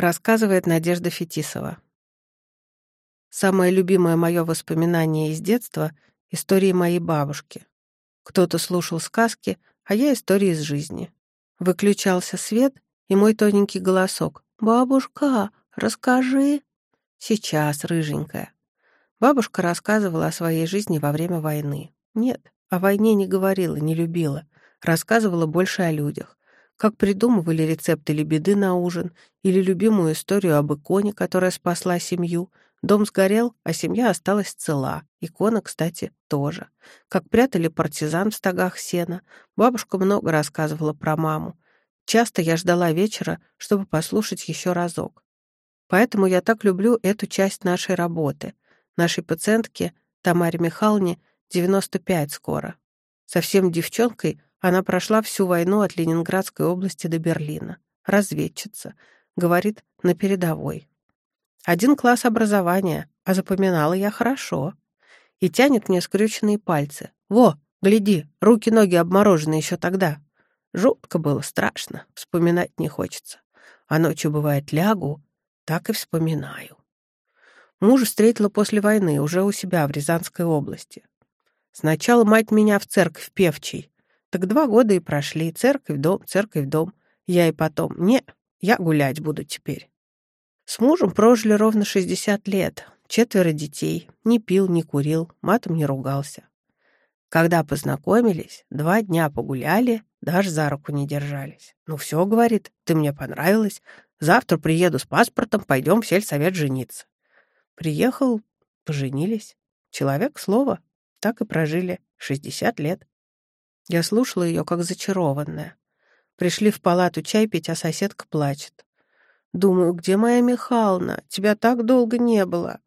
Рассказывает Надежда Фетисова. Самое любимое мое воспоминание из детства — истории моей бабушки. Кто-то слушал сказки, а я истории из жизни. Выключался свет, и мой тоненький голосок. «Бабушка, расскажи!» «Сейчас, рыженькая». Бабушка рассказывала о своей жизни во время войны. Нет, о войне не говорила, не любила. Рассказывала больше о людях. Как придумывали рецепты лебеды на ужин или любимую историю об иконе, которая спасла семью. Дом сгорел, а семья осталась цела. Икона, кстати, тоже. Как прятали партизан в стогах сена. Бабушка много рассказывала про маму. Часто я ждала вечера, чтобы послушать еще разок. Поэтому я так люблю эту часть нашей работы. Нашей пациентке Тамаре Михайловне 95 скоро. Совсем девчонкой она прошла всю войну от Ленинградской области до Берлина. Разведчица. Говорит, на передовой. Один класс образования, а запоминала я хорошо. И тянет мне скрюченные пальцы. Во, гляди, руки-ноги обморожены еще тогда. Жутко было, страшно, вспоминать не хочется. А ночью, бывает, лягу, так и вспоминаю. Мужа встретила после войны, уже у себя в Рязанской области. Сначала мать меня в церковь певчей, так два года и прошли. Церковь, дом, церковь, дом. Я и потом. Не, я гулять буду теперь. С мужем прожили ровно 60 лет. Четверо детей. Не пил, не курил, матом не ругался. Когда познакомились, два дня погуляли, даже за руку не держались. «Ну все, — говорит, — ты мне понравилась. Завтра приеду с паспортом, пойдем в сельсовет жениться». Приехал, поженились. Человек слово. Так и прожили 60 лет. Я слушала ее, как зачарованная. Пришли в палату чай пить, а соседка плачет. Думаю, где моя Михална? Тебя так долго не было.